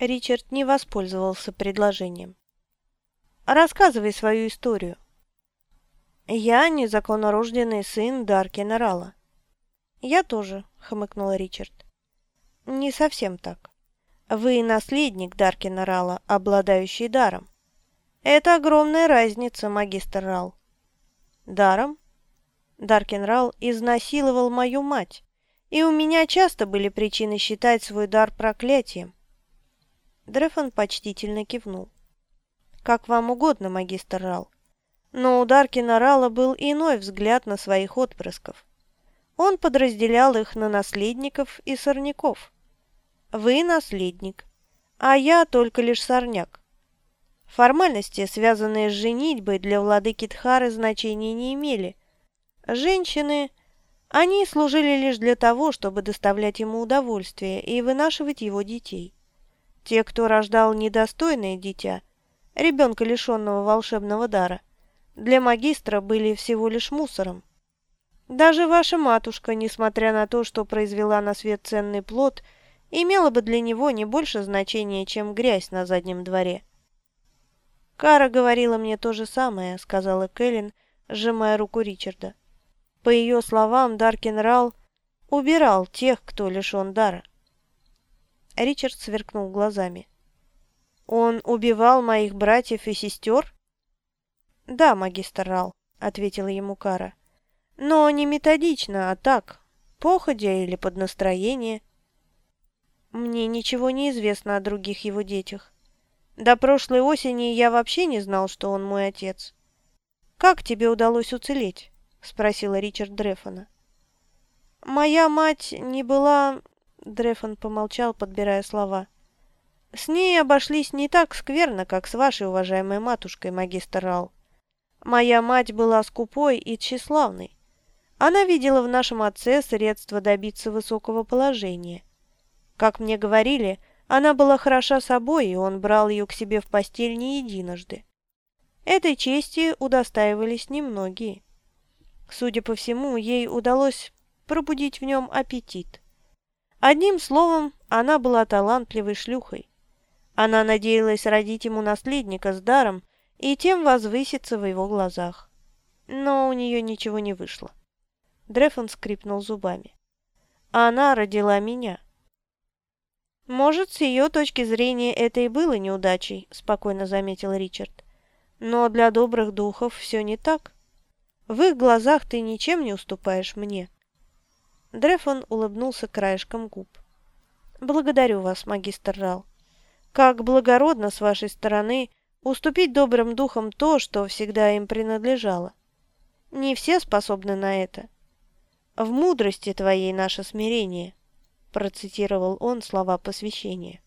Ричард не воспользовался предложением. «Рассказывай свою историю». «Я незаконнорожденный сын Даркина Рала». «Я тоже», — хмыкнул Ричард. «Не совсем так. Вы наследник Даркина Рала, обладающий даром. Это огромная разница, магистр Рал». «Даром?» Даркин Рал изнасиловал мою мать, и у меня часто были причины считать свой дар проклятием. Дрефон почтительно кивнул. «Как вам угодно, магистр Рал. Но у Даркина Рала был иной взгляд на своих отпрысков. Он подразделял их на наследников и сорняков. Вы наследник, а я только лишь сорняк. Формальности, связанные с женитьбой, для владыки Тхары значения не имели. Женщины, они служили лишь для того, чтобы доставлять ему удовольствие и вынашивать его детей. Те, кто рождал недостойное дитя, ребенка, лишенного волшебного дара, для магистра были всего лишь мусором. Даже ваша матушка, несмотря на то, что произвела на свет ценный плод, имела бы для него не больше значения, чем грязь на заднем дворе. «Кара говорила мне то же самое», — сказала Кэлен, сжимая руку Ричарда. По ее словам, Даркин Рал убирал тех, кто лишен дара. Ричард сверкнул глазами. «Он убивал моих братьев и сестер?» «Да, магистр Рал», — ответила ему Кара. «Но не методично, а так, походя или под настроение». «Мне ничего не известно о других его детях. До прошлой осени я вообще не знал, что он мой отец. Как тебе удалось уцелеть?» — спросила Ричард Дрефона. «Моя мать не была...» Дрефон помолчал, подбирая слова. «С ней обошлись не так скверно, как с вашей уважаемой матушкой, магистр Рал. Моя мать была скупой и тщеславной. Она видела в нашем отце средства добиться высокого положения. Как мне говорили, она была хороша собой, и он брал ее к себе в постель не единожды. Этой чести удостаивались немногие. Судя по всему, ей удалось пробудить в нем аппетит. Одним словом, она была талантливой шлюхой. Она надеялась родить ему наследника с даром и тем возвыситься в его глазах. Но у нее ничего не вышло. Дрефон скрипнул зубами. Она родила меня. «Может, с ее точки зрения это и было неудачей», – спокойно заметил Ричард. «Но для добрых духов все не так. В их глазах ты ничем не уступаешь мне». Дрефон улыбнулся краешком губ. «Благодарю вас, магистр Рал. Как благородно с вашей стороны уступить добрым духам то, что всегда им принадлежало. Не все способны на это. В мудрости твоей наше смирение», процитировал он слова посвящения.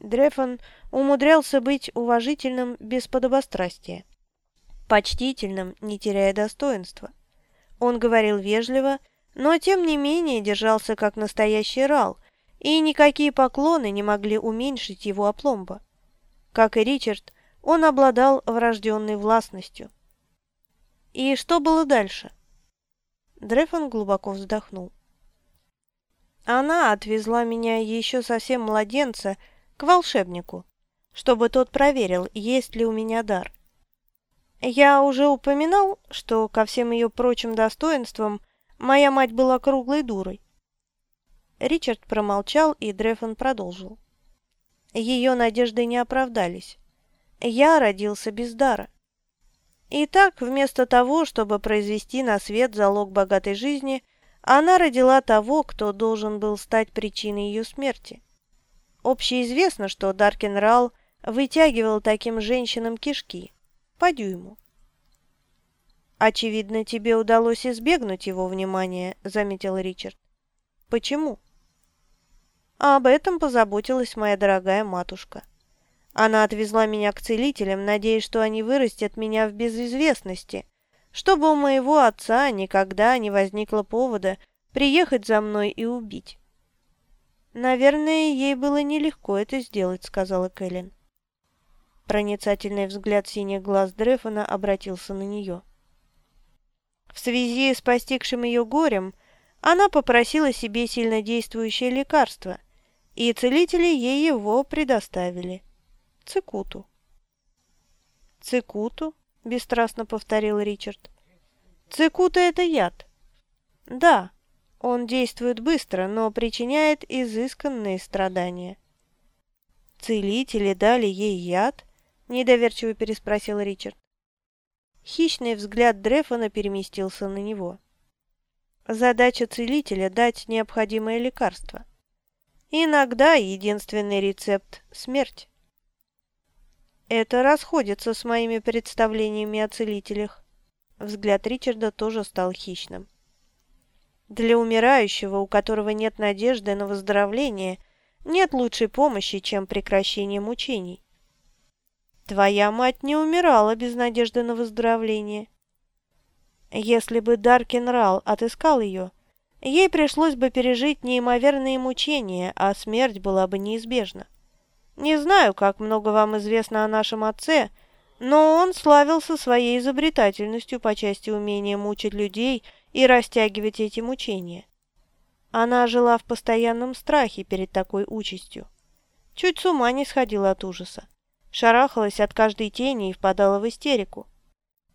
Дрефон умудрялся быть уважительным без подобострастия, почтительным, не теряя достоинства. Он говорил вежливо но тем не менее держался как настоящий рал, и никакие поклоны не могли уменьшить его опломба. Как и Ричард, он обладал врожденной властностью. И что было дальше? Дрефон глубоко вздохнул. Она отвезла меня еще совсем младенца к волшебнику, чтобы тот проверил, есть ли у меня дар. Я уже упоминал, что ко всем ее прочим достоинствам Моя мать была круглой дурой. Ричард промолчал, и Дрефон продолжил. Ее надежды не оправдались. Я родился без дара. Итак, вместо того, чтобы произвести на свет залог богатой жизни, она родила того, кто должен был стать причиной ее смерти. Общеизвестно, что Даркин Рал вытягивал таким женщинам кишки по дюйму. «Очевидно, тебе удалось избегнуть его внимания», — заметил Ричард. «Почему?» «Об этом позаботилась моя дорогая матушка. Она отвезла меня к целителям, надеясь, что они вырастят меня в безызвестности, чтобы у моего отца никогда не возникло повода приехать за мной и убить». «Наверное, ей было нелегко это сделать», — сказала Кэлен. Проницательный взгляд синих глаз Дрефона обратился на нее. В связи с постигшим ее горем она попросила себе сильнодействующее лекарство и целители ей его предоставили. Цикуту. «Цикуту?» – бесстрастно повторил Ричард. «Цикута – это яд». «Да, он действует быстро, но причиняет изысканные страдания». «Целители дали ей яд?» – недоверчиво переспросил Ричард. Хищный взгляд Дрефона переместился на него. Задача целителя – дать необходимое лекарство. Иногда единственный рецепт – смерть. Это расходится с моими представлениями о целителях. Взгляд Ричарда тоже стал хищным. Для умирающего, у которого нет надежды на выздоровление, нет лучшей помощи, чем прекращение мучений. Твоя мать не умирала без надежды на выздоровление. Если бы Даркин Рал отыскал ее, ей пришлось бы пережить неимоверные мучения, а смерть была бы неизбежна. Не знаю, как много вам известно о нашем отце, но он славился своей изобретательностью по части умения мучить людей и растягивать эти мучения. Она жила в постоянном страхе перед такой участью. Чуть с ума не сходила от ужаса шарахалась от каждой тени и впадала в истерику.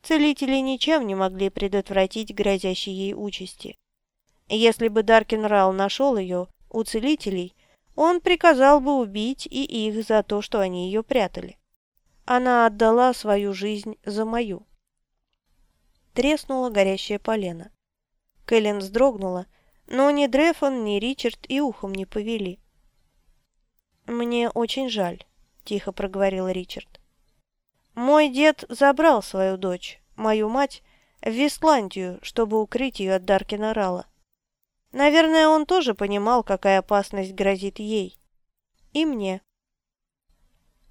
Целители ничем не могли предотвратить грозящей ей участи. Если бы Даркин Рал нашел ее у целителей, он приказал бы убить и их за то, что они ее прятали. Она отдала свою жизнь за мою. Треснула горящее полено. Кэлен вздрогнула, но ни Дрефон, ни Ричард и ухом не повели. «Мне очень жаль», – тихо проговорил Ричард. «Мой дед забрал свою дочь, мою мать, в Вестландию, чтобы укрыть ее от Даркина Рала. Наверное, он тоже понимал, какая опасность грозит ей. И мне».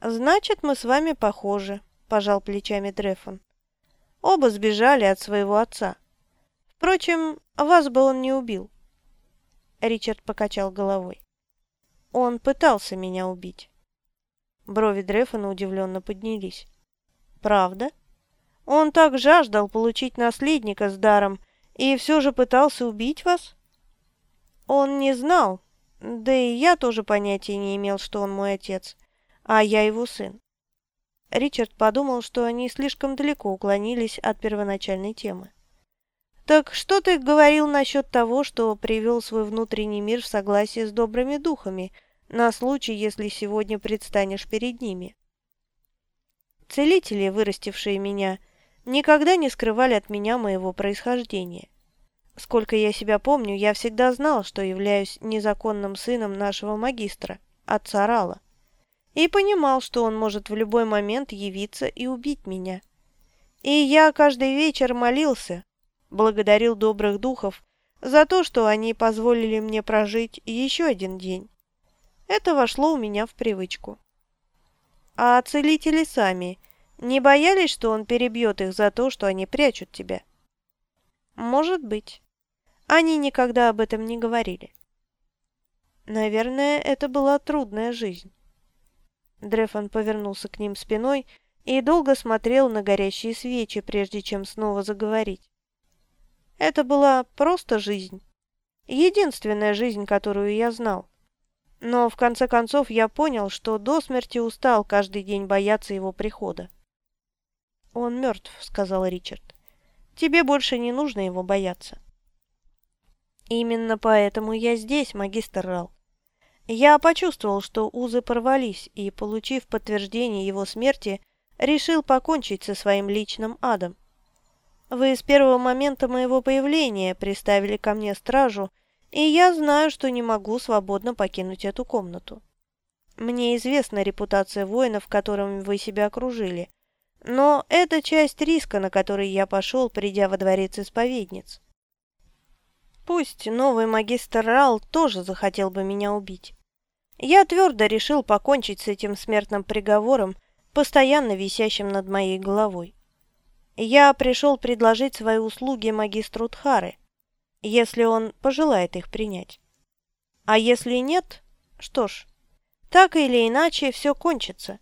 «Значит, мы с вами похожи», – пожал плечами Дрефон. «Оба сбежали от своего отца. Впрочем, вас бы он не убил». Ричард покачал головой. «Он пытался меня убить». Брови Дрефона удивленно поднялись. «Правда? Он так жаждал получить наследника с даром и все же пытался убить вас?» «Он не знал, да и я тоже понятия не имел, что он мой отец, а я его сын». Ричард подумал, что они слишком далеко уклонились от первоначальной темы. «Так что ты говорил насчет того, что привел свой внутренний мир в согласие с добрыми духами?» На случай, если сегодня предстанешь перед ними. Целители, вырастившие меня, никогда не скрывали от меня моего происхождения. Сколько я себя помню, я всегда знал, что являюсь незаконным сыном нашего магистра, отца Рала, и понимал, что он может в любой момент явиться и убить меня. И я каждый вечер молился, благодарил добрых духов за то, что они позволили мне прожить еще один день. Это вошло у меня в привычку. А целители сами не боялись, что он перебьет их за то, что они прячут тебя? Может быть. Они никогда об этом не говорили. Наверное, это была трудная жизнь. Дрефон повернулся к ним спиной и долго смотрел на горящие свечи, прежде чем снова заговорить. Это была просто жизнь. Единственная жизнь, которую я знал. Но в конце концов я понял, что до смерти устал каждый день бояться его прихода. «Он мертв», — сказал Ричард. «Тебе больше не нужно его бояться». «Именно поэтому я здесь, магистр Рал. Я почувствовал, что узы порвались, и, получив подтверждение его смерти, решил покончить со своим личным адом. Вы с первого момента моего появления приставили ко мне стражу, и я знаю, что не могу свободно покинуть эту комнату. Мне известна репутация воинов, которыми вы себя окружили, но это часть риска, на который я пошел, придя во дворец исповедниц. Пусть новый магистр Рал тоже захотел бы меня убить. Я твердо решил покончить с этим смертным приговором, постоянно висящим над моей головой. Я пришел предложить свои услуги магистру Тхары, если он пожелает их принять. А если нет, что ж, так или иначе все кончится.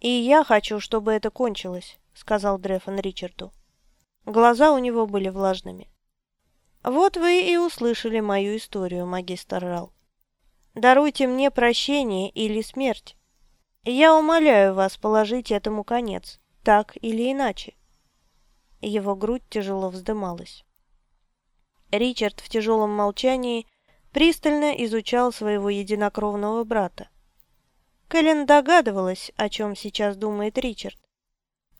И я хочу, чтобы это кончилось, сказал Дрефон Ричарду. Глаза у него были влажными. Вот вы и услышали мою историю, магистр Рал. Даруйте мне прощение или смерть. Я умоляю вас положить этому конец, так или иначе». Его грудь тяжело вздымалась. Ричард в тяжелом молчании пристально изучал своего единокровного брата. Кэлен догадывалась, о чем сейчас думает Ричард.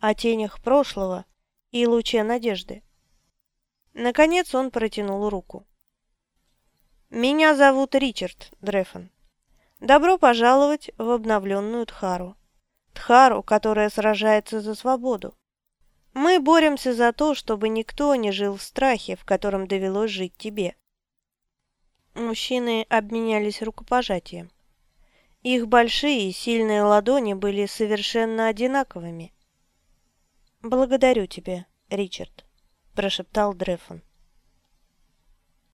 О тенях прошлого и луче надежды. Наконец он протянул руку. «Меня зовут Ричард Дрефон. Добро пожаловать в обновленную Тхару. Тхару, которая сражается за свободу. Мы боремся за то, чтобы никто не жил в страхе, в котором довелось жить тебе». Мужчины обменялись рукопожатием. Их большие и сильные ладони были совершенно одинаковыми. «Благодарю тебя, Ричард», – прошептал Дрефон.